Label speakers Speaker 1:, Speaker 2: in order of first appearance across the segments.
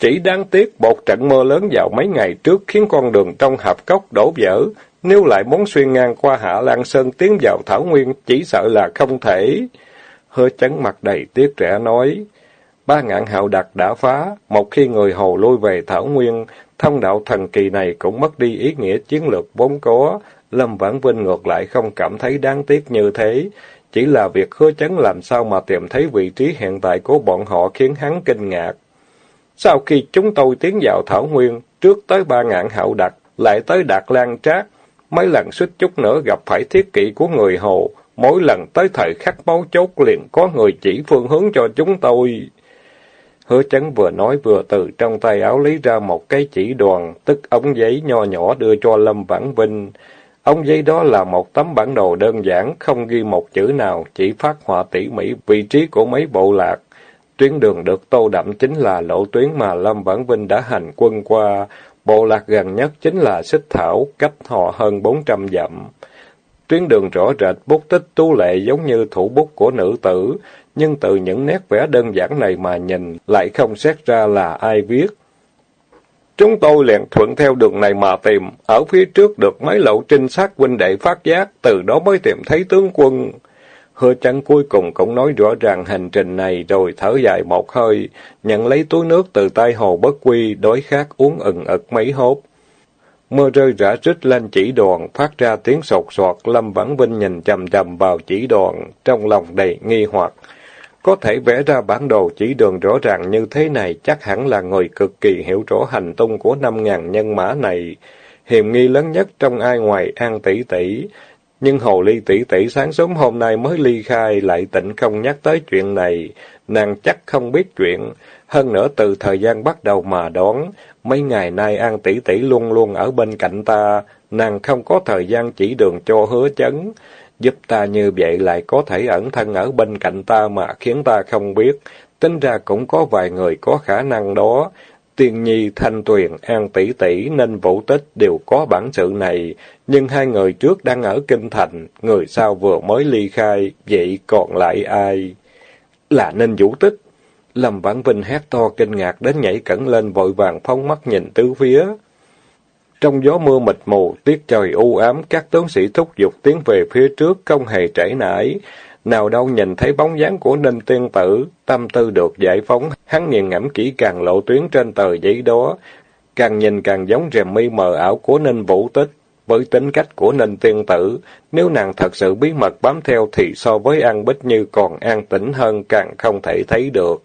Speaker 1: Chỉ đáng tiếc một trận mưa lớn vào mấy ngày trước khiến con đường trong hạp cốc đổ vỡ. Nếu lại muốn xuyên ngang qua Hạ Lan Sơn tiến vào Thảo Nguyên, chỉ sợ là không thể. Hứa chấn mặt đầy tiếc trẻ nói, ba ngạn hạo đặc đã phá, một khi người hồ lui về Thảo Nguyên, thông đạo thần kỳ này cũng mất đi ý nghĩa chiến lược vốn có. Lâm Vãn Vinh ngược lại không cảm thấy đáng tiếc như thế, chỉ là việc hứa chấn làm sao mà tìm thấy vị trí hiện tại của bọn họ khiến hắn kinh ngạc. Sau khi chúng tôi tiến vào Thảo Nguyên, trước tới ba ngạn hậu đặc, lại tới Đạt Lan Trác, mấy lần suýt chút nữa gặp phải thiết kỵ của người Hồ, mỗi lần tới thời khắc máu chốt liền có người chỉ phương hướng cho chúng tôi. Hứa chấn vừa nói vừa từ trong tay áo lấy ra một cái chỉ đoàn, tức ống giấy nho nhỏ đưa cho Lâm Vãn Vinh. Ống giấy đó là một tấm bản đồ đơn giản, không ghi một chữ nào, chỉ phát họa tỉ mỉ vị trí của mấy bộ lạc. Tuyến đường được tô đậm chính là lộ tuyến mà Lâm Vãn Vinh đã hành quân qua. Bộ lạc gần nhất chính là Xích Thảo, cách họ hơn 400 dặm. Tuyến đường rõ rệt bút tích tu lệ giống như thủ bút của nữ tử, nhưng từ những nét vẽ đơn giản này mà nhìn, lại không xét ra là ai viết. Chúng tôi liền thuận theo đường này mà tìm, ở phía trước được mấy lộ trinh sát huynh đệ phát giác, từ đó mới tìm thấy tướng quân. Hứa chắn cuối cùng cũng nói rõ ràng hành trình này rồi thở dài một hơi, nhận lấy túi nước từ tay hồ bất quy, đối khát uống ừng ực mấy hốt. Mưa rơi rã rít lên chỉ đoàn, phát ra tiếng sột soạt, Lâm Vãn Vinh nhìn chầm chầm vào chỉ đoàn, trong lòng đầy nghi hoặc. Có thể vẽ ra bản đồ chỉ đường rõ ràng như thế này, chắc hẳn là người cực kỳ hiểu rõ hành tung của năm ngàn nhân mã này. Hiểm nghi lớn nhất trong ai ngoài An tỷ tỷ. Nhưng Hồ Ly tỷ tỷ sáng sớm hôm nay mới ly khai, lại tịnh không nhắc tới chuyện này. Nàng chắc không biết chuyện. Hơn nữa từ thời gian bắt đầu mà đoán, mấy ngày nay An tỷ tỷ luôn luôn ở bên cạnh ta, nàng không có thời gian chỉ đường cho hứa chấn. Giúp ta như vậy lại có thể ẩn thân ở bên cạnh ta mà khiến ta không biết. Tính ra cũng có vài người có khả năng đó. Tiên Nhi, Thanh Tuyền, An Tỷ Tỷ nên vũ tích đều có bản sự này, nhưng hai người trước đang ở Kinh Thành, người sau vừa mới ly khai, vậy còn lại ai? Là nên vũ tích. Lâm Vãn Vinh hét to kinh ngạc đến nhảy cẩn lên vội vàng phóng mắt nhìn tứ phía. Trong gió mưa mịt mù, tiết trời u ám, các tướng sĩ thúc giục tiến về phía trước không hề trễ nải. Nào đâu nhìn thấy bóng dáng của Ninh Tiên Tử, tâm tư được giải phóng, hắn nghiền ngẫm kỹ càng lộ tuyến trên tờ giấy đó, càng nhìn càng giống rèm mi mờ ảo của Ninh Vũ Tích. Với tính cách của Ninh Tiên Tử, nếu nàng thật sự bí mật bám theo thì so với An Bích Như còn an tĩnh hơn càng không thể thấy được.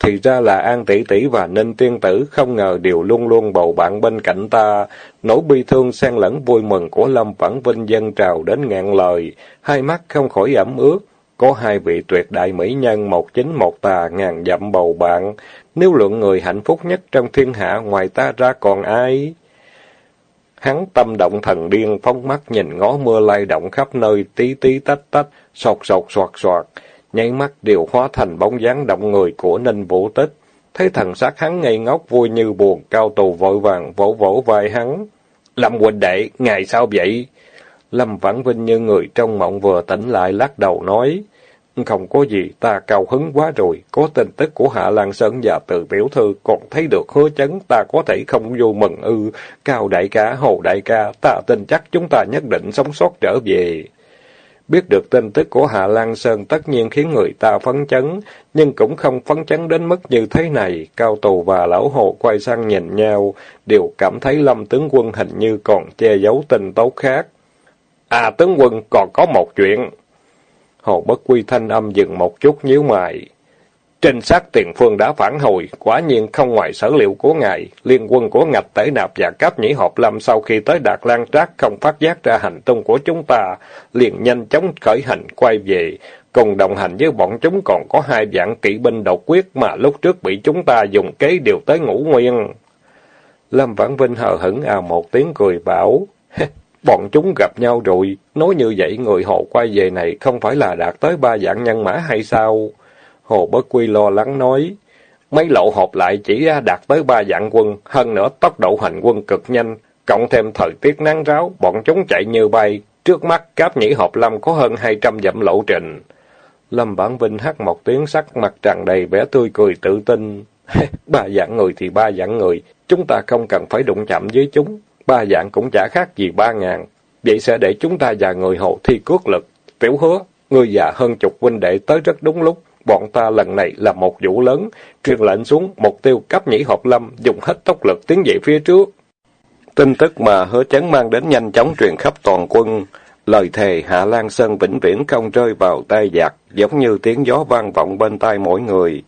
Speaker 1: Thì ra là An Tỷ Tỷ và Ninh Tiên Tử không ngờ đều luôn luôn bầu bạn bên cạnh ta. Nỗi bi thương xen lẫn vui mừng của Lâm Phản Vinh dân trào đến ngạn lời, hai mắt không khỏi ẩm ướt. Có hai vị tuyệt đại mỹ nhân một chính một tà ngàn dặm bầu bạn. Nếu lượng người hạnh phúc nhất trong thiên hạ ngoài ta ra còn ai? Hắn tâm động thần điên, phóng mắt nhìn ngó mưa lay động khắp nơi, tí tí tách tách, sột sột soạt soạt nháy mắt đều hóa thành bóng dáng động người của Ninh Vũ Tích. Thấy thần sắc hắn ngây ngốc vui như buồn, cao tù vội vàng vỗ vỗ vai hắn. Lâm huynh đệ, ngày sao vậy? Lâm Vãn Vinh như người trong mộng vừa tỉnh lại lắc đầu nói. Không có gì, ta cao hứng quá rồi, có tin tức của Hạ Lan Sơn và từ tiểu thư, còn thấy được hứa chấn, ta có thể không vô mừng ư. Cao đại ca, hồ đại ca, ta tin chắc chúng ta nhất định sống sót trở về. Biết được tin tức của Hạ Lan Sơn tất nhiên khiến người ta phấn chấn, nhưng cũng không phấn chấn đến mức như thế này. Cao Tù và Lão Hồ quay sang nhìn nhau, đều cảm thấy Lâm tướng quân hình như còn che giấu tình tấu khác. À tướng quân còn có một chuyện. Hồ Bất Quy thanh âm dừng một chút nhíu mày. Trinh sát tiền phương đã phản hồi, quả nhiên không ngoài sở liệu của ngài, liên quân của ngạch tể nạp và cáp nhĩ hộp lâm sau khi tới Đạt Lan Trác không phát giác ra hành tung của chúng ta, liền nhanh chóng khởi hành quay về. Cùng đồng hành với bọn chúng còn có hai vạn kỵ binh độc quyết mà lúc trước bị chúng ta dùng kế điều tới ngũ nguyên. Lâm Vãn Vinh hờ hững à một tiếng cười bảo, bọn chúng gặp nhau rồi, nói như vậy người hộ quay về này không phải là đạt tới ba vạn nhân mã hay sao? Hồ Bất Quy lo lắng nói, mấy lộ hộp lại chỉ đạt tới ba vạn quân, hơn nữa tốc độ hành quân cực nhanh, cộng thêm thời tiết nắng ráo, bọn chúng chạy như bay, trước mắt cáp nhĩ hộp lâm có hơn hai trăm dặm lộ trình. Lâm Bản Vinh hát một tiếng sắc mặt tràn đầy vẻ tươi cười tự tin. ba dạng người thì ba dạng người, chúng ta không cần phải đụng chạm với chúng. Ba dạng cũng chả khác gì ba ngàn. Vậy sẽ để chúng ta và người hộ thi cước lực. Tiểu hứa, người già hơn chục huynh đệ tới rất đúng lúc. Bọn ta lần này là một vụ lớn, truyền lệnh xuống, mục tiêu cấp nhĩ hợp lâm, dùng hết tốc lực tiến về phía trước. Tin tức mà hứa chấn mang đến nhanh chóng truyền khắp toàn quân. Lời thề Hạ Lan Sơn vĩnh viễn không rơi vào tay giặc, giống như tiếng gió vang vọng bên tai mỗi người,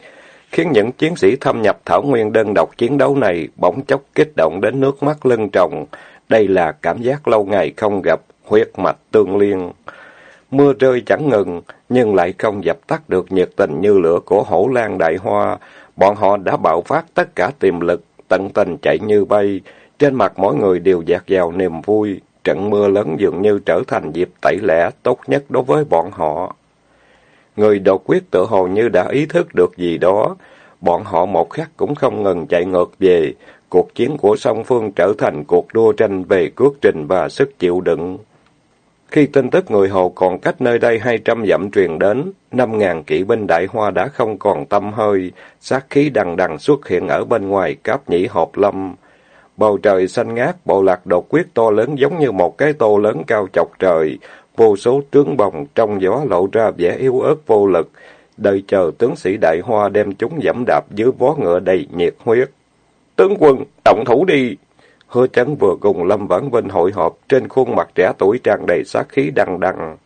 Speaker 1: khiến những chiến sĩ thâm nhập Thảo Nguyên đơn độc chiến đấu này bỗng chốc kích động đến nước mắt lưng tròng. Đây là cảm giác lâu ngày không gặp, huyết mạch tương liên. Mưa rơi chẳng ngừng, nhưng lại không dập tắt được nhiệt tình như lửa của hổ lan đại hoa. Bọn họ đã bạo phát tất cả tiềm lực, tận tình chạy như bay. Trên mặt mỗi người đều dạt vào niềm vui. Trận mưa lớn dường như trở thành dịp tẩy lẻ tốt nhất đối với bọn họ. Người đột quyết tự hồ như đã ý thức được gì đó. Bọn họ một khắc cũng không ngừng chạy ngược về. Cuộc chiến của song phương trở thành cuộc đua tranh về cước trình và sức chịu đựng. Khi tin tức người Hồ còn cách nơi đây hai trăm dặm truyền đến, năm ngàn kỵ binh đại hoa đã không còn tâm hơi, sát khí đằng đằng xuất hiện ở bên ngoài cáp nhĩ hộp lâm. Bầu trời xanh ngát, bộ lạc đột quyết to lớn giống như một cái tô lớn cao chọc trời, vô số trướng bồng trong gió lộ ra vẻ yếu ớt vô lực, đợi chờ tướng sĩ đại hoa đem chúng dẫm đạp dưới vó ngựa đầy nhiệt huyết. Tướng quân, động thủ đi! Hứa chấn vừa cùng Lâm Vãn Vinh hội họp, trên khuôn mặt trẻ tuổi tràn đầy sát khí đằng đằng.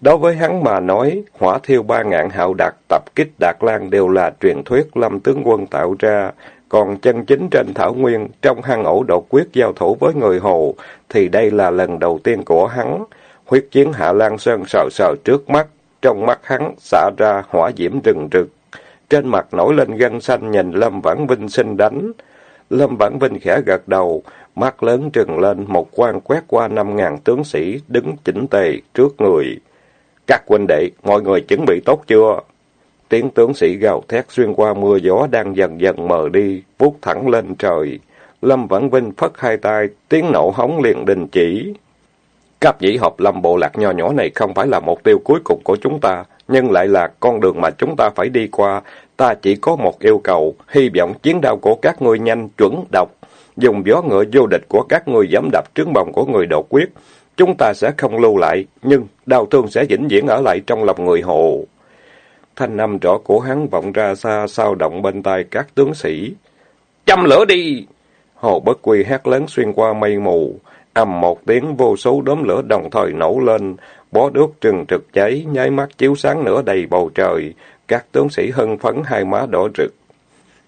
Speaker 1: Đối với hắn mà nói, hỏa thiêu ba ngạn hạo đạt tập kích Đạt Lan đều là truyền thuyết Lâm tướng quân tạo ra, còn chân chính trên Thảo Nguyên, trong hang ổ đột quyết giao thủ với người Hồ, thì đây là lần đầu tiên của hắn. Huyết chiến Hạ Lan Sơn sờ sờ trước mắt, trong mắt hắn xả ra hỏa diễm rừng rực. Trên mặt nổi lên gân xanh nhìn Lâm Vãn Vinh sinh đánh. Lâm Bản Vinh khẽ gật đầu, mắt lớn trừng lên, một quan quét qua năm ngàn tướng sĩ, đứng chỉnh tề trước người. Các huynh đệ, mọi người chuẩn bị tốt chưa? Tiếng tướng sĩ gào thét xuyên qua mưa gió đang dần dần mờ đi, vút thẳng lên trời. Lâm Vãn Vinh phất hai tay, tiếng nổ hóng liền đình chỉ. Các dĩ hợp lâm bộ lạc nho nhỏ này không phải là mục tiêu cuối cùng của chúng ta, nhưng lại là con đường mà chúng ta phải đi qua. Ta chỉ có một yêu cầu, hy vọng chiến đao của các ngươi nhanh, chuẩn, độc. Dùng gió ngựa vô địch của các ngươi dám đập trướng bồng của người đột quyết. Chúng ta sẽ không lưu lại, nhưng đau thương sẽ vĩnh viễn ở lại trong lòng người hồ. Thanh âm rõ của hắn vọng ra xa sao động bên tai các tướng sĩ. Châm lửa đi! Hồ Bất Quy hét lớn xuyên qua mây mù. ầm một tiếng vô số đốm lửa đồng thời nổ lên, bó đuốc trừng trực cháy, nháy mắt chiếu sáng nửa đầy bầu trời. Các tướng sĩ hân phấn hai má đỏ rực.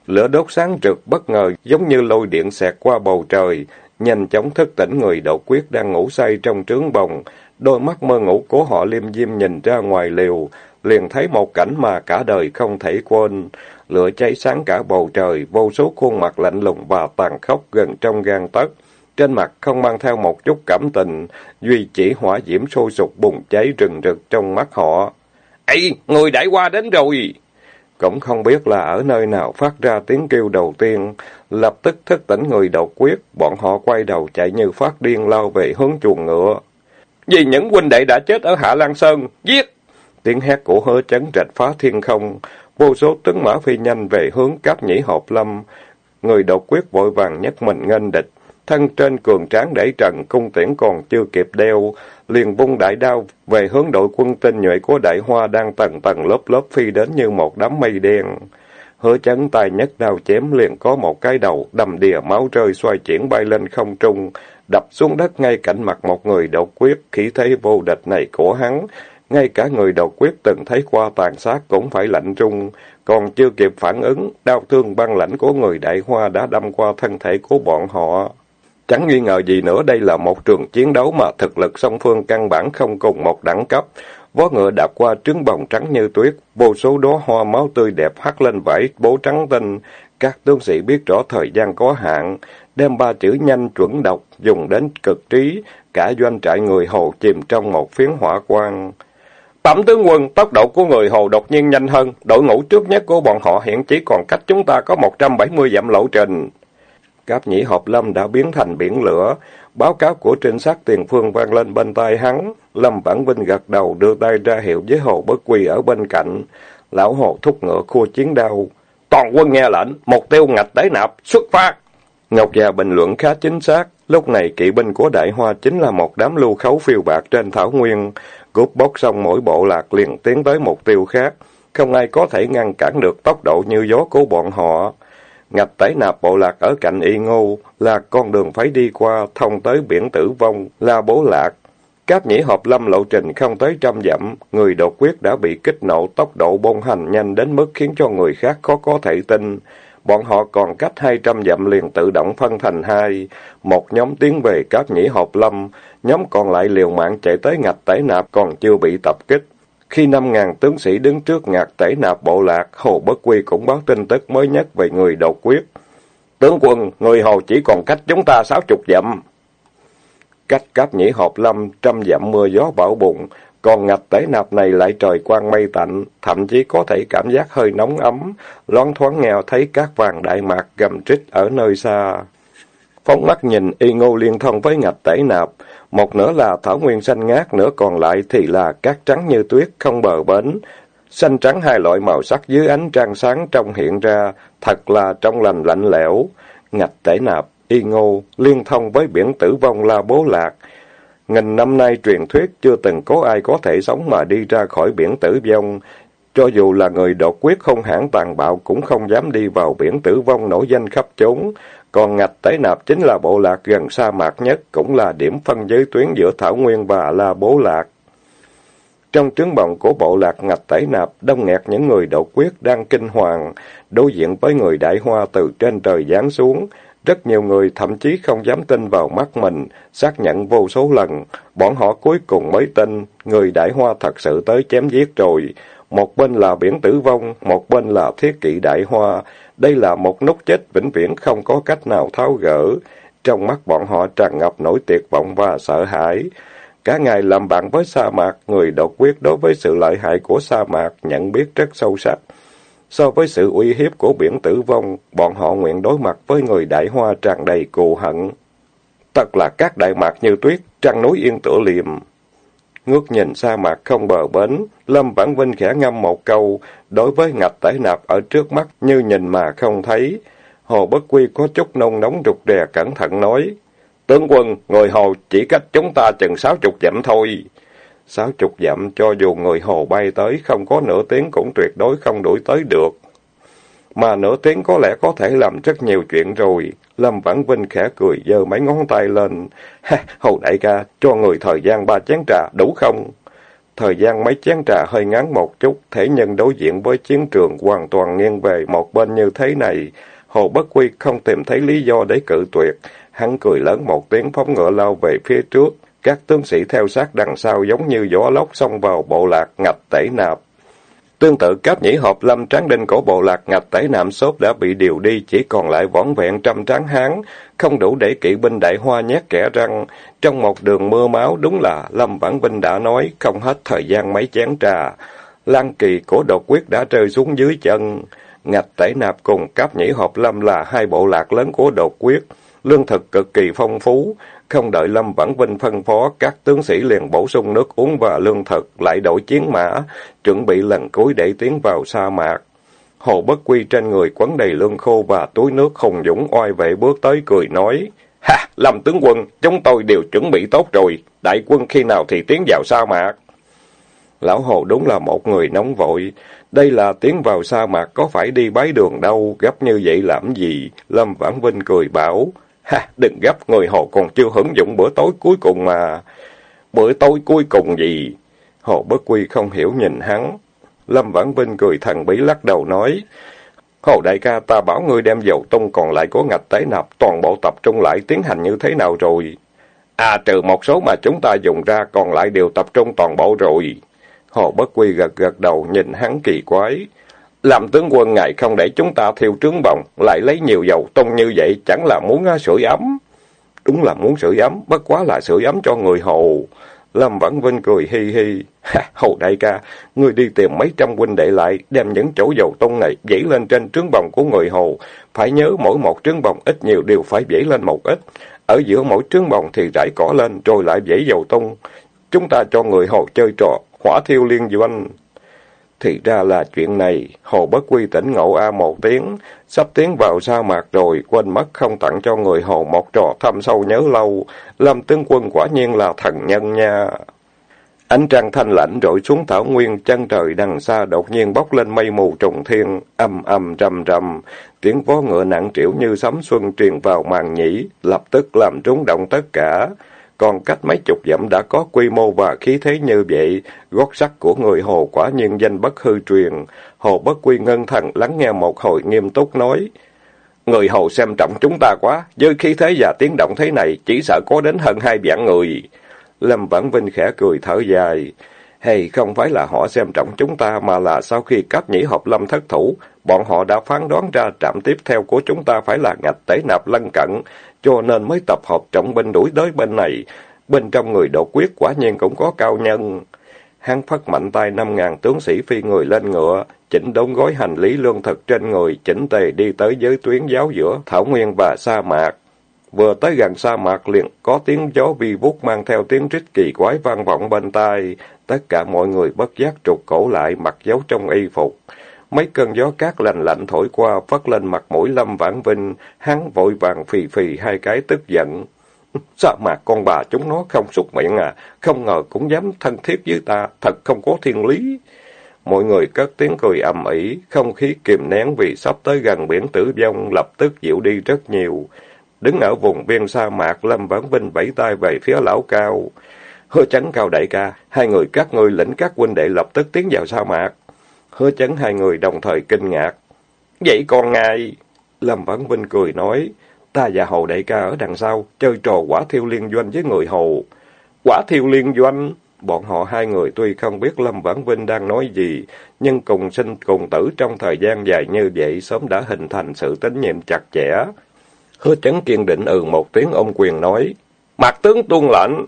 Speaker 1: Lửa đốt sáng rực bất ngờ giống như lôi điện xẹt qua bầu trời, nhanh chóng thức tỉnh người đậu quyết đang ngủ say trong trướng bồng. Đôi mắt mơ ngủ của họ liêm diêm nhìn ra ngoài liều, liền thấy một cảnh mà cả đời không thể quên. Lửa cháy sáng cả bầu trời, vô số khuôn mặt lạnh lùng và tàn khốc gần trong gan tấc. Trên mặt không mang theo một chút cảm tình, duy chỉ hỏa diễm sôi sục bùng cháy rừng rực trong mắt họ. Ê, người đại qua đến rồi! Cũng không biết là ở nơi nào phát ra tiếng kêu đầu tiên, lập tức thức tỉnh người độc quyết, bọn họ quay đầu chạy như phát điên lao về hướng chuồng ngựa. Vì những huynh đệ đã chết ở Hạ Lan Sơn, giết! Tiếng hét của hứa chấn rạch phá thiên không, vô số tướng mã phi nhanh về hướng cáp nhĩ hộp lâm. Người độc quyết vội vàng nhất mình nghênh địch, thân trên cường tráng đẩy trần, cung tiễn còn chưa kịp đeo, liền vung đại đao về hướng đội quân tinh nhuệ của đại hoa đang tầng tầng lớp lớp phi đến như một đám mây đen. Hứa chấn tay nhất đao chém liền có một cái đầu đầm đìa máu rơi xoay chuyển bay lên không trung, đập xuống đất ngay cạnh mặt một người độc quyết, khí thế vô địch này của hắn, ngay cả người độc quyết từng thấy qua tàn sát cũng phải lạnh trung, còn chưa kịp phản ứng, đau thương băng lãnh của người đại hoa đã đâm qua thân thể của bọn họ. Chẳng nghi ngờ gì nữa đây là một trường chiến đấu mà thực lực song phương căn bản không cùng một đẳng cấp. Vó ngựa đạp qua trứng bồng trắng như tuyết, vô số đóa hoa máu tươi đẹp hắt lên vải bố trắng tinh. Các tướng sĩ biết rõ thời gian có hạn, đem ba chữ nhanh chuẩn độc dùng đến cực trí, cả doanh trại người Hồ chìm trong một phiến hỏa quang. Bẩm tướng quân, tốc độ của người Hồ đột nhiên nhanh hơn, đội ngũ trước nhất của bọn họ hiện chỉ còn cách chúng ta có 170 dặm lộ trình. Cáp nhĩ hộp lâm đã biến thành biển lửa, báo cáo của trinh sát tiền phương vang lên bên tai hắn. Lâm Vãn Vinh gật đầu, đưa tay ra hiệu với Hồ Bất Quy ở bên cạnh. Lão Hồ thúc ngựa khua chiến đao. Toàn quân nghe lệnh, mục tiêu ngạch tế nạp, xuất phát. Ngọc già bình luận khá chính xác. Lúc này kỵ binh của Đại Hoa chính là một đám lưu khấu phiêu bạc trên thảo nguyên. cúp bóc xong mỗi bộ lạc liền tiến tới mục tiêu khác. Không ai có thể ngăn cản được tốc độ như gió của bọn họ. Ngạch tẩy nạp bộ lạc ở cạnh Y Ngô là con đường phải đi qua, thông tới biển tử vong, là bố lạc. Cáp nhĩ hộp lâm lộ trình không tới trăm dặm, người đột quyết đã bị kích nộ tốc độ bôn hành nhanh đến mức khiến cho người khác khó có thể tin. Bọn họ còn cách hai trăm dặm liền tự động phân thành hai. Một nhóm tiến về cáp nhĩ hộp lâm, nhóm còn lại liều mạng chạy tới ngạch tẩy nạp còn chưa bị tập kích. Khi năm ngàn tướng sĩ đứng trước ngạc tẩy nạp bộ lạc, Hồ Bất Quy cũng báo tin tức mới nhất về người đầu quyết. Tướng quân, người Hồ chỉ còn cách chúng ta sáu chục dặm. Cách cáp nhĩ hộp lâm, trăm dặm mưa gió bão bùng, còn ngạch tẩy nạp này lại trời quang mây tạnh, thậm chí có thể cảm giác hơi nóng ấm, loáng thoáng nghèo thấy các vàng đại mạc gầm trích ở nơi xa. Phóng mắt nhìn y ngô liên thông với ngạch tẩy nạp, một nửa là thảo nguyên xanh ngát, nửa còn lại thì là cát trắng như tuyết, không bờ bến. Xanh trắng hai loại màu sắc dưới ánh trăng sáng trong hiện ra, thật là trong lành lạnh lẽo. Ngạch tể nạp, y ngô, liên thông với biển tử vong la bố lạc. Nghìn năm nay truyền thuyết chưa từng có ai có thể sống mà đi ra khỏi biển tử vong. Cho dù là người đột quyết không hãn tàn bạo cũng không dám đi vào biển tử vong nổi danh khắp chốn. Còn ngạch tế nạp chính là bộ lạc gần sa mạc nhất, cũng là điểm phân giới tuyến giữa Thảo Nguyên và La Bố Lạc. Trong trướng bồng của bộ lạc ngạch tẩy nạp, đông nghẹt những người đột quyết đang kinh hoàng, đối diện với người đại hoa từ trên trời giáng xuống. Rất nhiều người thậm chí không dám tin vào mắt mình, xác nhận vô số lần. Bọn họ cuối cùng mới tin, người đại hoa thật sự tới chém giết rồi. Một bên là biển tử vong, một bên là thiết kỵ đại hoa. Đây là một nút chết vĩnh viễn không có cách nào tháo gỡ. Trong mắt bọn họ tràn ngập nỗi tuyệt vọng và sợ hãi. Cả ngày làm bạn với sa mạc, người độc quyết đối với sự lợi hại của sa mạc nhận biết rất sâu sắc. So với sự uy hiếp của biển tử vong, bọn họ nguyện đối mặt với người đại hoa tràn đầy cù hận. Thật là các đại mạc như tuyết, trăng núi yên tựa liềm. Ngước nhìn sa mạc không bờ bến, Lâm Vãn Vinh khẽ ngâm một câu, đối với ngạch tải nạp ở trước mắt như nhìn mà không thấy. Hồ Bất Quy có chút nông nóng rụt rè cẩn thận nói, Tướng quân, người Hồ chỉ cách chúng ta chừng sáu chục dặm thôi. Sáu chục dặm cho dù người Hồ bay tới không có nửa tiếng cũng tuyệt đối không đuổi tới được. Mà nửa tiếng có lẽ có thể làm rất nhiều chuyện rồi. Lâm Vãn Vinh khẽ cười giơ mấy ngón tay lên. Ha, đại ca, cho người thời gian ba chén trà, đủ không? Thời gian mấy chén trà hơi ngắn một chút, thể nhân đối diện với chiến trường hoàn toàn nghiêng về một bên như thế này. Hồ Bất Quy không tìm thấy lý do để cự tuyệt. Hắn cười lớn một tiếng phóng ngựa lao về phía trước. Các tướng sĩ theo sát đằng sau giống như gió lốc xông vào bộ lạc ngạch tẩy nạp. Tương tự cáp nhĩ hộp lâm tráng đinh cổ bộ lạc ngạch tẩy nạm sốt đã bị điều đi, chỉ còn lại võn vẹn trăm tráng hán, không đủ để kỵ binh đại hoa nhét kẻ răng. Trong một đường mưa máu, đúng là Lâm Vãn Vinh đã nói, không hết thời gian mấy chén trà. Lan kỳ của đột quyết đã rơi xuống dưới chân. Ngạch tẩy nạp cùng cáp nhĩ hộp lâm là hai bộ lạc lớn của đột quyết. Lương thực cực kỳ phong phú, không đợi Lâm Vãn Vinh phân phó, các tướng sĩ liền bổ sung nước uống và lương thực, lại đổi chiến mã, chuẩn bị lần cuối để tiến vào sa mạc. Hồ Bất Quy trên người quấn đầy lương khô và túi nước hùng dũng oai vệ bước tới cười nói, Ha, Lâm tướng quân, chúng tôi đều chuẩn bị tốt rồi, đại quân khi nào thì tiến vào sa mạc? Lão Hồ đúng là một người nóng vội, đây là tiến vào sa mạc có phải đi bái đường đâu, gấp như vậy làm gì? Lâm Vãn Vinh cười bảo, Ha, đừng gấp, người Hồ còn chưa hưởng dụng bữa tối cuối cùng mà. Bữa tối cuối cùng gì? Hồ Bất Quy không hiểu nhìn hắn. Lâm Vãn Vinh cười thần bí lắc đầu nói, Hồ đại ca ta bảo ngươi đem dầu tung còn lại của ngạch tế nạp toàn bộ tập trung lại tiến hành như thế nào rồi? À trừ một số mà chúng ta dùng ra còn lại đều tập trung toàn bộ rồi. Hồ Bất Quy gật gật đầu nhìn hắn kỳ quái. Làm tướng quân ngài không để chúng ta thiêu trướng bồng, lại lấy nhiều dầu tông như vậy, chẳng là muốn à, sưởi ấm. Đúng là muốn sưởi ấm, bất quá là sưởi ấm cho người hồ. Lâm Vãn Vinh cười hi hi. hầu đại ca, ngươi đi tìm mấy trăm huynh đệ lại, đem những chỗ dầu tông này dãy lên trên trướng bồng của người hồ. Phải nhớ mỗi một trướng bồng ít nhiều đều phải dãy lên một ít. Ở giữa mỗi trướng bồng thì rải cỏ lên, rồi lại dãy dầu tông, Chúng ta cho người hồ chơi trò, hỏa thiêu liên doanh. Thì ra là chuyện này, Hồ Bất Quy tỉnh ngộ A một tiếng, sắp tiến vào sa mạc rồi, quên mất không tặng cho người Hồ một trò thăm sâu nhớ lâu. Lâm tướng quân quả nhiên là thần nhân nha. Ánh trăng thanh lãnh rọi xuống thảo nguyên, chân trời đằng xa đột nhiên bốc lên mây mù trùng thiên, âm âm rầm rầm tiếng vó ngựa nặng trĩu như sấm xuân truyền vào màn nhĩ, lập tức làm rung động tất cả. Còn cách mấy chục dặm đã có quy mô và khí thế như vậy, gót sắt của người Hồ quả nhiên danh bất hư truyền. Hồ bất quy ngân thần lắng nghe một hồi nghiêm túc nói. Người Hồ xem trọng chúng ta quá, với khí thế và tiếng động thế này, chỉ sợ có đến hơn hai vạn người. Lâm Vãn Vinh khẽ cười thở dài. Hay không phải là họ xem trọng chúng ta mà là sau khi cấp nhĩ hợp lâm thất thủ, bọn họ đã phán đoán ra trạm tiếp theo của chúng ta phải là ngạch tế nạp lân cận, cho nên mới tập hợp trọng binh đuổi tới bên này. Bên trong người đột quyết quả nhiên cũng có cao nhân. Hắn phất mạnh tay năm ngàn tướng sĩ phi người lên ngựa, chỉnh đống gói hành lý lương thực trên người, chỉnh tề đi tới giới tuyến giáo giữa Thảo Nguyên và sa mạc. Vừa tới gần sa mạc liền có tiếng gió vi vút mang theo tiếng rít kỳ quái vang vọng bên tai. Tất cả mọi người bất giác trục cổ lại, mặc dấu trong y phục. Mấy cơn gió cát lạnh lạnh thổi qua, phất lên mặt mũi Lâm Vãn Vinh, hắn vội vàng phì phì hai cái tức giận. sợ mạc con bà chúng nó không xúc miệng à, không ngờ cũng dám thân thiết với ta, thật không có thiên lý. Mọi người cất tiếng cười ầm ĩ, không khí kìm nén vì sắp tới gần biển tử vong lập tức dịu đi rất nhiều. Đứng ở vùng biên sa mạc, Lâm Vãn Vinh vẫy tay về phía lão cao. Hứa tránh cao đại ca, hai người các ngươi lĩnh các huynh đệ lập tức tiến vào sa mạc. Hứa chấn hai người đồng thời kinh ngạc. Vậy còn ngài? Lâm Vãn Vinh cười nói, ta và hầu đại ca ở đằng sau, chơi trò quả thiêu liên doanh với người hầu. Quả thiêu liên doanh? Bọn họ hai người tuy không biết Lâm Vãn Vinh đang nói gì, nhưng cùng sinh cùng tử trong thời gian dài như vậy sớm đã hình thành sự tín nhiệm chặt chẽ. Hứa chấn kiên định ừ một tiếng ông quyền nói, Mặt tướng tuân lệnh.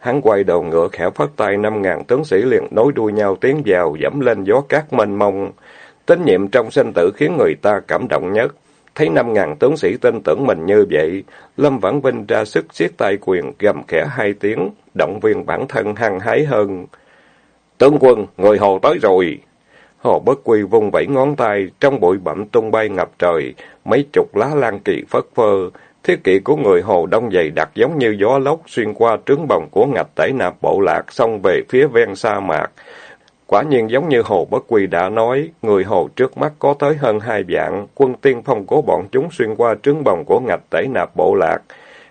Speaker 1: Hắn quay đầu ngựa khẽ phất tay năm ngàn tướng sĩ liền nối đuôi nhau tiến vào, dẫm lên gió cát mênh mông. Tín nhiệm trong sinh tử khiến người ta cảm động nhất. Thấy năm ngàn tướng sĩ tin tưởng mình như vậy, Lâm Vãn Vinh ra sức siết tay quyền, gầm khẽ hai tiếng, động viên bản thân hăng hái hơn. Tướng quân, người hồ tới rồi. Hồ bất quy vung vẩy ngón tay, trong bụi bặm tung bay ngập trời, mấy chục lá lan kỳ phất phơ. Thiết kỵ của người Hồ đông dày đặc giống như gió lốc xuyên qua trướng bồng của ngạch tẩy nạp bộ lạc, xông về phía ven sa mạc. Quả nhiên giống như Hồ Bất Quy đã nói, người Hồ trước mắt có tới hơn hai vạn, quân tiên phong của bọn chúng xuyên qua trướng bồng của ngạch tẩy nạp bộ lạc.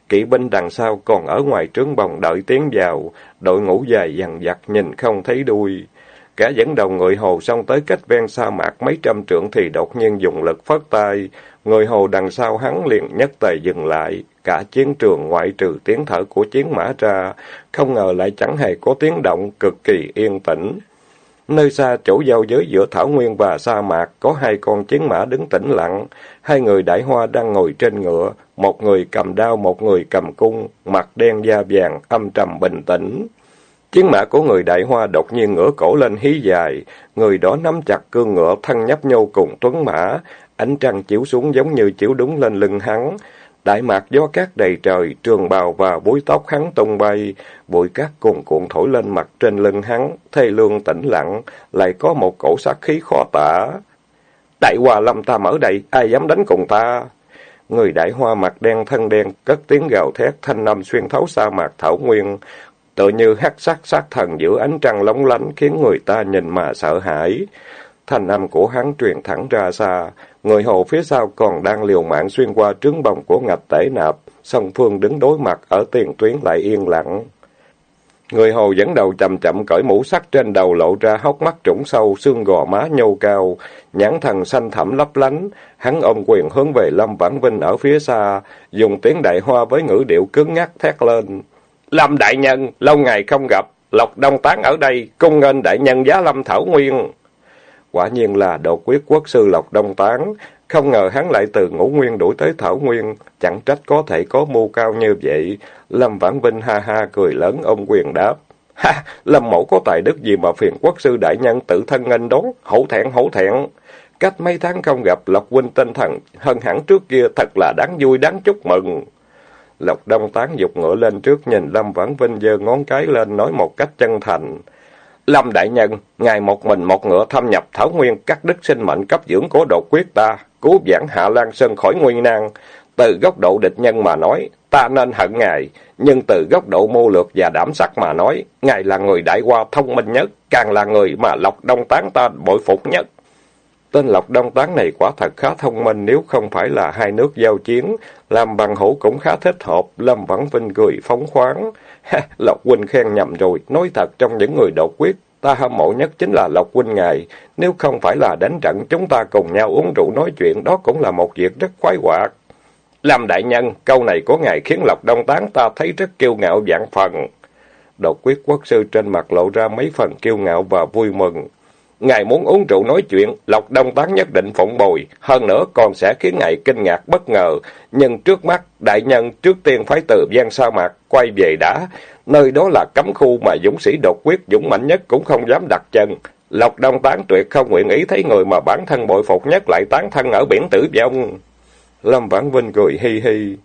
Speaker 1: Kỵ binh đằng sau còn ở ngoài trướng bồng đợi tiến vào, đội ngũ dài dằn dặt nhìn không thấy đuôi. Cả dẫn đầu người Hồ xong tới cách ven sa mạc mấy trăm trượng thì đột nhiên dùng lực phất tay. Người Hồ đằng sau hắn liền nhất tề dừng lại. Cả chiến trường ngoại trừ tiếng thở của chiến mã ra, không ngờ lại chẳng hề có tiếng động, cực kỳ yên tĩnh. Nơi xa chỗ giao giới giữa thảo nguyên và sa mạc có hai con chiến mã đứng tĩnh lặng. Hai người đại hoa đang ngồi trên ngựa, một người cầm đao, một người cầm cung, mặt đen da vàng, âm trầm bình tĩnh. Chiến mã của người đại hoa đột nhiên ngửa cổ lên hí dài, người đó nắm chặt cương ngựa thân nhấp nhô cùng tuấn mã, ánh trăng chiếu xuống giống như chiếu đúng lên lưng hắn. Đại mạc gió cát đầy trời, trường bào và búi tóc hắn tung bay, bụi cát cuồn cuộn thổi lên mặt trên lưng hắn, thê lương tĩnh lặng, lại có một cổ sát khí khó tả. Đại hoa lâm ta mở đây, ai dám đánh cùng ta? Người đại hoa mặt đen thân đen, cất tiếng gào thét thanh năm xuyên thấu sa mạc thảo nguyên, tự như hắc sắc sát thần giữa ánh trăng lóng lánh khiến người ta nhìn mà sợ hãi. Thanh âm của hắn truyền thẳng ra xa, người hồ phía sau còn đang liều mạng xuyên qua trướng bồng của ngạch tể nạp, song phương đứng đối mặt ở tiền tuyến lại yên lặng. Người hồ dẫn đầu chậm chậm cởi mũ sắt trên đầu lộ ra hốc mắt trũng sâu, xương gò má nhô cao, nhãn thần xanh thẳm lấp lánh, hắn ôm quyền hướng về Lâm Vãn Vinh ở phía xa, dùng tiếng đại hoa với ngữ điệu cứng ngắc thét lên. Lâm đại nhân, lâu ngày không gặp, Lộc Đông Tán ở đây, cung nghênh đại nhân giá Lâm Thảo Nguyên. Quả nhiên là đột quyết quốc sư Lộc Đông Tán, không ngờ hắn lại từ ngũ nguyên đuổi tới Thảo Nguyên, chẳng trách có thể có mưu cao như vậy. Lâm Vãn Vinh ha ha cười lớn ông quyền đáp. Ha, Lâm mẫu có tài đức gì mà phiền quốc sư đại nhân tự thân nghênh đón, hổ thẹn hổ thẹn. Cách mấy tháng không gặp, Lộc huynh tinh thần hơn hẳn trước kia thật là đáng vui đáng chúc mừng. Lộc Đông Tán dục ngựa lên trước nhìn Lâm Vãn Vinh giơ ngón cái lên nói một cách chân thành. Lâm Đại Nhân, ngài một mình một ngựa thâm nhập Thảo Nguyên cắt đứt sinh mệnh cấp dưỡng của đột quyết ta, cứu giảng Hạ Lan Sơn khỏi nguy nan. Từ góc độ địch nhân mà nói, ta nên hận ngài, nhưng từ góc độ mưu lược và đảm sắc mà nói, ngài là người đại qua thông minh nhất, càng là người mà Lộc Đông Tán ta bội phục nhất. Tên Lộc Đông Tán này quả thật khá thông minh nếu không phải là hai nước giao chiến, làm bằng hữu cũng khá thích hợp, Lâm Vãn Vinh cười phóng khoáng. Lộc Huynh khen nhầm rồi, nói thật trong những người đột quyết, ta hâm mộ nhất chính là Lộc Huynh ngài. Nếu không phải là đánh trận chúng ta cùng nhau uống rượu nói chuyện, đó cũng là một việc rất khoái hoạt. Lâm Đại Nhân, câu này của ngài khiến Lộc Đông Tán ta thấy rất kiêu ngạo dạng phần. Độc quyết quốc sư trên mặt lộ ra mấy phần kiêu ngạo và vui mừng. Ngài muốn uống rượu nói chuyện, Lộc Đông Tán nhất định phụng bồi, hơn nữa còn sẽ khiến ngài kinh ngạc bất ngờ. Nhưng trước mắt, đại nhân trước tiên phải từ gian sa mạc, quay về đã. Nơi đó là cấm khu mà dũng sĩ đột quyết dũng mạnh nhất cũng không dám đặt chân. Lộc Đông Tán tuyệt không nguyện ý thấy người mà bản thân bội phục nhất lại tán thân ở biển tử vong. Lâm Vãn Vinh cười hi hi.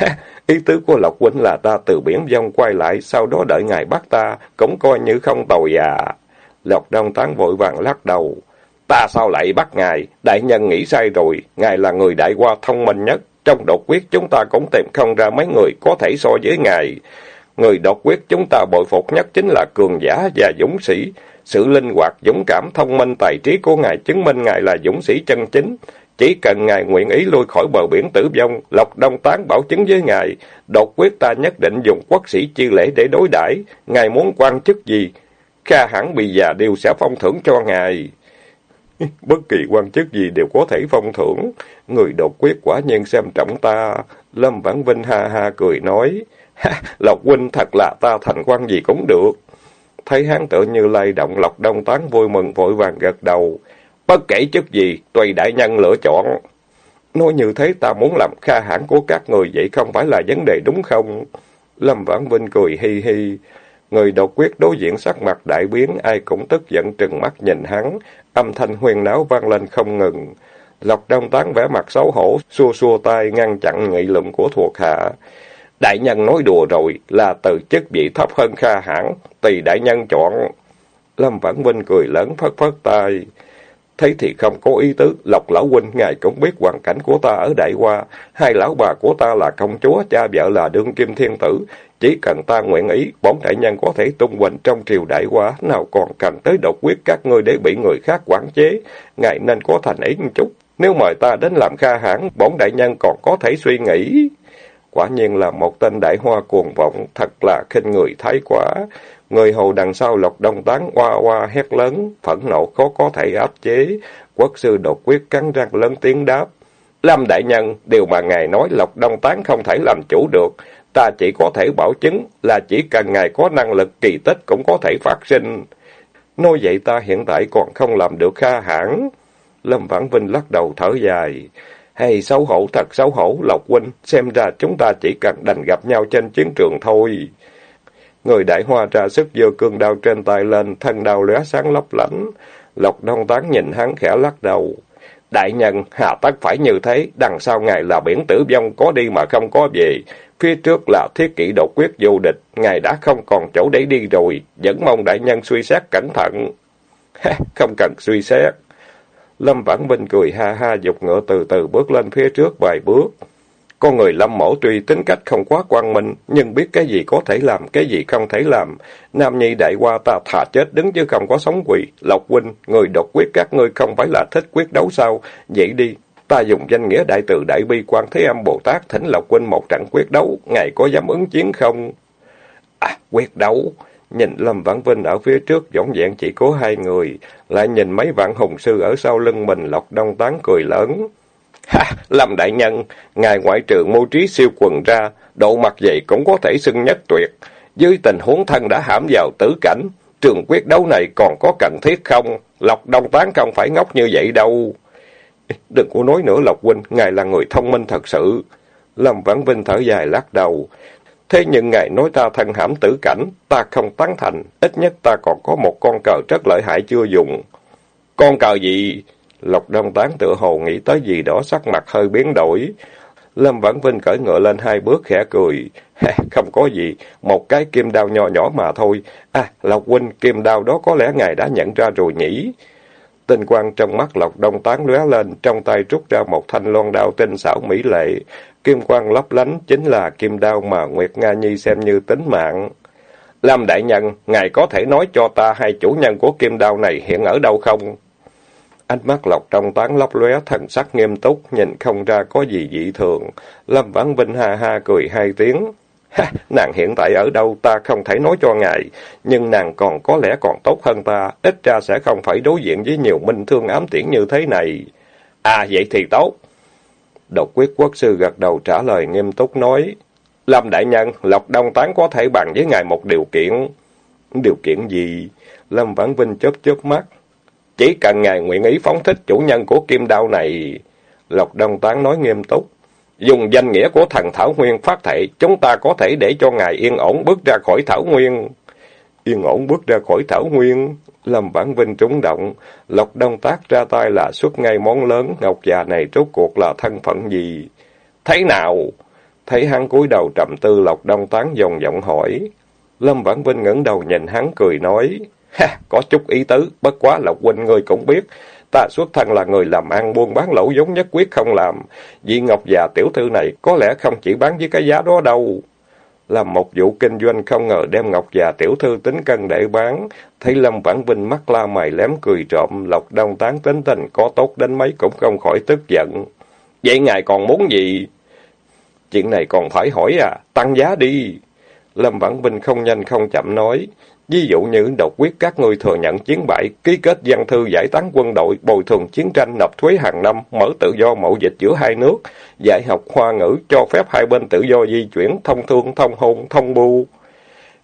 Speaker 1: Ý tứ của Lộc Huynh là ta từ biển vong quay lại, sau đó đợi ngài bắt ta, cũng coi như không tồi à. Lộc Đông Tán vội vàng lắc đầu. Ta sao lại bắt ngài? Đại nhân nghĩ sai rồi, ngài là người đại qua thông minh nhất. Trong đột quyết chúng ta cũng tìm không ra mấy người có thể so với ngài. Người đột quyết chúng ta bội phục nhất chính là cường giả và dũng sĩ. Sự linh hoạt, dũng cảm, thông minh, tài trí của ngài chứng minh ngài là dũng sĩ chân chính. Chỉ cần ngài nguyện ý lui khỏi bờ biển tử vong, Lộc Đông Tán bảo chứng với ngài, đột quyết ta nhất định dùng quốc sĩ chi lễ để đối đãi ngài muốn quan chức gì, Kha hẳn bị già đều sẽ phong thưởng cho ngài. Bất kỳ quan chức gì đều có thể phong thưởng. Người đột quyết quả nhiên xem trọng ta. Lâm Vãn Vinh ha ha cười nói. Lộc huynh thật là ta thành quan gì cũng được. Thấy hắn tự như lay động Lộc Đông Tán vui mừng vội vàng gật đầu. Bất kể chức gì, tùy đại nhân lựa chọn. Nói như thế ta muốn làm kha hãn của các người vậy không phải là vấn đề đúng không? Lâm Vãn Vinh cười hi hi. Người độc quyết đối diện sắc mặt đại biến, ai cũng tức giận trừng mắt nhìn hắn, âm thanh huyền náo vang lên không ngừng. Lộc Đông Tán vẻ mặt xấu hổ, xua xua tay ngăn chặn nghị luận của thuộc hạ. Đại nhân nói đùa rồi, là từ chức vị thấp hơn Kha hãn, tùy đại nhân chọn. Lâm Vãn Vinh cười lớn phất phất tay. Thấy thì không có ý tứ, Lộc Lão Huynh, ngài cũng biết hoàn cảnh của ta ở Đại Hoa. Hai lão bà của ta là công chúa, cha vợ là đương kim thiên tử. Chỉ cần ta nguyện ý, bổn đại nhân có thể tung hoành trong triều Đại Hoa, nào còn cần tới độc quyết các ngươi để bị người khác quản chế. Ngài nên có thành ý một chút. Nếu mời ta đến làm kha hãn, bổn đại nhân còn có thể suy nghĩ. Quả nhiên là một tên đại hoa cuồng vọng, thật là khinh người thái quá. Người hầu đằng sau Lộc Đông Tán oa oa hét lớn, phẫn nộ khó có thể áp chế. Quốc sư đột quyết cắn răng lớn tiếng đáp. Lâm Đại Nhân, điều mà ngài nói Lộc Đông Tán không thể làm chủ được. Ta chỉ có thể bảo chứng là chỉ cần ngài có năng lực kỳ tích cũng có thể phát sinh. Nói vậy ta hiện tại còn không làm được kha hãn. Lâm Vãn Vinh lắc đầu thở dài. Hay xấu hổ thật xấu hổ, Lộc Huynh, xem ra chúng ta chỉ cần đành gặp nhau trên chiến trường thôi. Người đại hoa trà sức giơ cương đao trên tay lên, thân đao lóe sáng lấp lánh. Lộc Đông Tán nhìn hắn khẽ lắc đầu. Đại nhân, hạ tất phải như thế, đằng sau ngài là biển tử vong có đi mà không có về. Phía trước là thiết kỷ độc quyết vô địch, ngài đã không còn chỗ để đi rồi, vẫn mong đại nhân suy xét cẩn thận. không cần suy xét. Lâm Vãn Vinh cười ha ha dục ngựa từ từ bước lên phía trước vài bước. Con người Lâm mẫu tuy tính cách không quá quan minh, nhưng biết cái gì có thể làm, cái gì không thể làm. Nam Nhi đại qua ta thà chết đứng chứ không có sống quỳ. Lộc huynh, người độc quyết các ngươi không phải là thích quyết đấu sao? Vậy đi, ta dùng danh nghĩa đại từ đại bi quan thế âm Bồ Tát thỉnh Lộc huynh một trận quyết đấu, ngài có dám ứng chiến không? À, quyết đấu... Nhìn Lâm Vãn Vinh ở phía trước dõng dẹn chỉ có hai người, lại nhìn mấy vạn hùng sư ở sau lưng mình Lộc Đông Tán cười lớn. Ha, Lâm Đại Nhân, ngài ngoại trưởng mưu trí siêu quần ra, độ mặt vậy cũng có thể xưng nhất tuyệt. Dưới tình huống thân đã hãm vào tử cảnh, trường quyết đấu này còn có cần thiết không? Lộc Đông Tán không phải ngốc như vậy đâu. Đừng có nói nữa Lộc Huynh, ngài là người thông minh thật sự. Lâm Vãn Vinh thở dài lắc đầu. Thế nhưng ngài nói ta thân hãm tử cảnh, ta không tán thành, ít nhất ta còn có một con cờ rất lợi hại chưa dùng. Con cờ gì? Lộc Đông Tán tựa hồ nghĩ tới gì đó sắc mặt hơi biến đổi. Lâm Vãn Vinh cởi ngựa lên hai bước khẽ cười. không có gì, một cái kim đao nhỏ nhỏ mà thôi. À, Lộc huynh, kim đao đó có lẽ ngài đã nhận ra rồi nhỉ? Tinh quang trong mắt Lộc Đông tán lóe lên, trong tay rút ra một thanh loan đao tinh xảo mỹ lệ. Kim quang lấp lánh chính là kim đao mà Nguyệt Nga Nhi xem như tính mạng. Lâm đại nhân, ngài có thể nói cho ta hai chủ nhân của kim đao này hiện ở đâu không? Ánh mắt Lộc trong tán lóc lóe thần sắc nghiêm túc, nhìn không ra có gì dị thường. Lâm Vãn Vinh ha ha cười hai tiếng. Ha, nàng hiện tại ở đâu ta không thể nói cho ngài, nhưng nàng còn có lẽ còn tốt hơn ta, ít ra sẽ không phải đối diện với nhiều minh thương ám tiễn như thế này. À, vậy thì tốt. Độc quyết quốc sư gật đầu trả lời nghiêm túc nói, Lâm đại nhân, Lộc Đông Tán có thể bàn với ngài một điều kiện. Điều kiện gì? Lâm Vãn Vinh chớp chớp mắt. Chỉ cần ngài nguyện ý phóng thích chủ nhân của kim đao này. Lộc Đông Tán nói nghiêm túc. Dùng danh nghĩa của thần Thảo Nguyên phát thệ, chúng ta có thể để cho ngài yên ổn bước ra khỏi Thảo Nguyên. Yên ổn bước ra khỏi Thảo Nguyên. Lâm Vãn Vinh trúng động. Lộc Đông Tác ra tay là xuất ngay món lớn. Ngọc già này rốt cuộc là thân phận gì? Thế nào? Thấy hắn cúi đầu trầm tư Lộc Đông Tán dòng giọng hỏi. Lâm Vãn Vinh ngẩng đầu nhìn hắn cười nói. Ha, có chút ý tứ, bất quá Lộc Huynh người cũng biết. Ta xuất thân là người làm ăn buôn bán lẩu giống nhất quyết không làm. Vì Ngọc già tiểu thư này có lẽ không chỉ bán với cái giá đó đâu. Làm một vụ kinh doanh không ngờ đem Ngọc già tiểu thư tính cân để bán. Thấy Lâm Vãn Vinh mắt la mày lém cười trộm, Lộc Đông Tán tính tình có tốt đến mấy cũng không khỏi tức giận. Vậy ngài còn muốn gì? Chuyện này còn phải hỏi à, tăng giá đi. Lâm Vãn Vinh không nhanh không chậm nói. Ví dụ như độc quyết các người thừa nhận chiến bại, ký kết văn thư giải tán quân đội, bồi thường chiến tranh, nộp thuế hàng năm, mở tự do mậu dịch giữa hai nước, dạy học hoa ngữ, cho phép hai bên tự do di chuyển, thông thương, thông hôn, thông bu.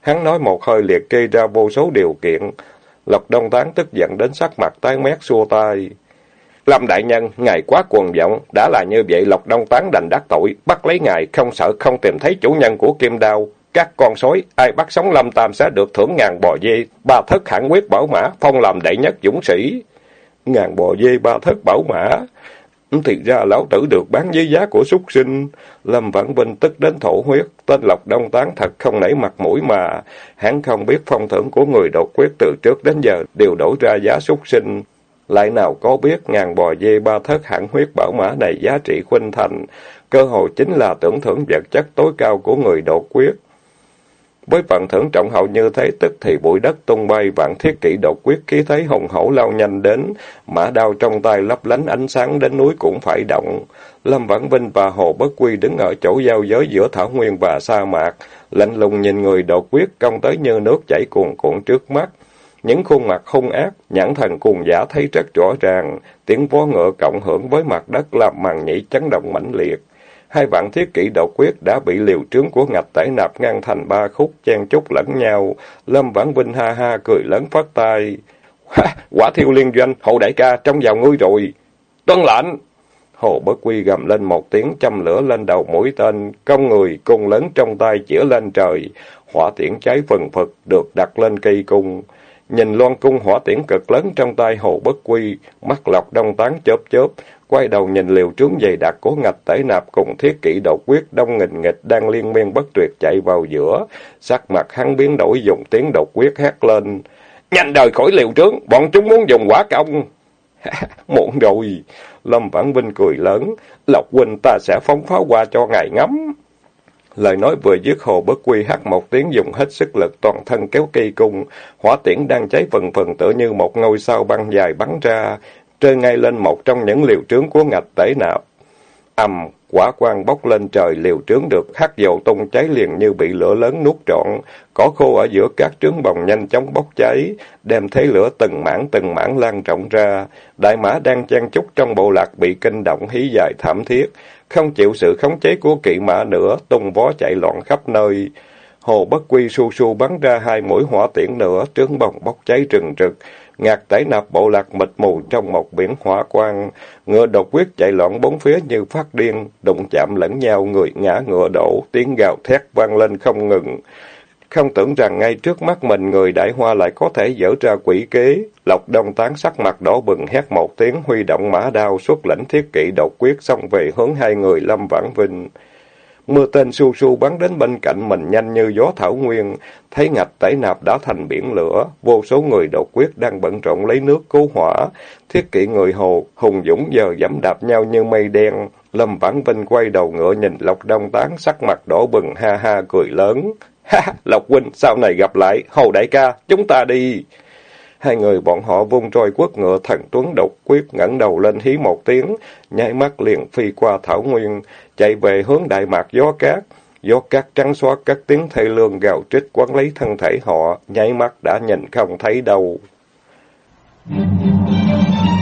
Speaker 1: Hắn nói một hơi liệt kê ra vô số điều kiện. Lộc Đông Tán tức giận đến sắc mặt tái mét xua tay. Lâm Đại Nhân, ngài quá cuồng vọng, đã là như vậy Lộc Đông Tán đành đắc tội, bắt lấy ngài, không sợ không tìm thấy chủ nhân của Kim Đao. Các con sói, ai bắt sống Lâm Tam sẽ được thưởng ngàn bò dê, ba thất hẳn quyết bảo mã, phong làm đệ nhất dũng sĩ. Ngàn bò dê ba thất bảo mã. Thì ra lão tử được bán với giá của súc sinh. Lâm Vãn Vinh tức đến thổ huyết, tên Lộc Đông Tán thật không nảy mặt mũi mà. Hắn không biết phong thưởng của người đột quyết từ trước đến giờ đều đổi ra giá súc sinh. Lại nào có biết ngàn bò dê ba thất hẳn huyết bảo mã này giá trị khuynh thành, cơ hội chính là tưởng thưởng vật chất tối cao của người đột quyết. Với phần thưởng trọng hậu như thế tức thì bụi đất tung bay vạn thiết kỷ đột quyết khí thấy hùng hổ lao nhanh đến, mã đao trong tay lấp lánh ánh sáng đến núi cũng phải động. Lâm Vãn Vinh và Hồ Bất Quy đứng ở chỗ giao giới giữa thảo nguyên và sa mạc, lạnh lùng nhìn người đột quyết công tới như nước chảy cuồn cuộn trước mắt. Những khuôn mặt hung ác, nhãn thần cùng giả thấy rất rõ ràng, tiếng vó ngựa cộng hưởng với mặt đất làm màn nhĩ chấn động mãnh liệt. Hai vạn thiết kỷ độc quyết đã bị liều trướng của ngạch tải nạp ngăn thành ba khúc, chen chúc lẫn nhau. Lâm Vãn Vinh ha ha cười lớn phát tay. Quả thiêu liên doanh, hậu đại ca trong vào ngươi rồi. Tuân lệnh! Hồ Bất Quy gầm lên một tiếng châm lửa lên đầu mũi tên, công người cung lớn trong tay chĩa lên trời, hỏa tiễn cháy phần phật được đặt lên cây cung. Nhìn loan cung hỏa tiễn cực lớn trong tay Hồ Bất Quy, mắt lọc đông tán chớp chớp, quay đầu nhìn liều trướng dày đặc của ngạch tẩy nạp cùng thiết kỷ độc quyết đông nghìn nghịch đang liên miên bất tuyệt chạy vào giữa. Sắc mặt hắn biến đổi dùng tiếng độc quyết hét lên. Nhanh đời khỏi liều trướng, bọn chúng muốn dùng quả công. Muộn rồi. Lâm Vãn Vinh cười lớn. Lộc huynh ta sẽ phóng pháo qua cho ngài ngắm. Lời nói vừa dứt hồ bất quy hắt một tiếng dùng hết sức lực toàn thân kéo cây cung. Hỏa tiễn đang cháy phần phần tựa như một ngôi sao băng dài bắn ra, rơi ngay lên một trong những liều trướng của ngạch tẩy nạp. ầm, quả quang bốc lên trời, liều trướng được hắt dầu tung cháy liền như bị lửa lớn nuốt trọn. Cỏ khô ở giữa các trướng bồng nhanh chóng bốc cháy, đem thế lửa từng mảng từng mảng lan rộng ra. Đại mã đang chen chúc trong bộ lạc bị kinh động hí dài thảm thiết, không chịu sự khống chế của kỵ mã nữa, tung vó chạy loạn khắp nơi. Hồ Bất Quy su su bắn ra hai mũi hỏa tiễn nữa, trướng bồng bốc cháy rừng rực. Ngạc tẩy nạp bộ lạc mịt mù trong một biển hỏa quang, ngựa độc quyết chạy loạn bốn phía như phát điên, đụng chạm lẫn nhau, người ngã ngựa đổ, tiếng gào thét vang lên không ngừng. Không tưởng rằng ngay trước mắt mình người đại hoa lại có thể dở ra quỷ kế. Lộc đông tán sắc mặt đỏ bừng hét một tiếng huy động mã đao xuất lãnh thiết kỵ độc quyết xong về hướng hai người Lâm Vãn Vinh. Mưa tên su su bắn đến bên cạnh mình nhanh như gió thảo nguyên. Thấy ngạch tẩy nạp đã thành biển lửa. Vô số người đột quyết đang bận rộn lấy nước cứu hỏa. Thiết kỵ người hồ, hùng dũng giờ dẫm đạp nhau như mây đen. Lâm Vãn Vinh quay đầu ngựa nhìn Lộc Đông Tán sắc mặt đỏ bừng ha ha cười lớn. Ha, Lộc huynh, sau này gặp lại, Hồ đại ca, chúng ta đi. Hai người bọn họ vung roi quất ngựa thần tuấn độc quyết ngẩng đầu lên hí một tiếng, nháy mắt liền phi qua thảo nguyên, chạy về hướng đại mạc gió cát. Gió cát trắng xóa các tiếng thê lương gào trích quấn lấy thân thể họ, nháy mắt đã nhìn không thấy đâu. Mm-hmm.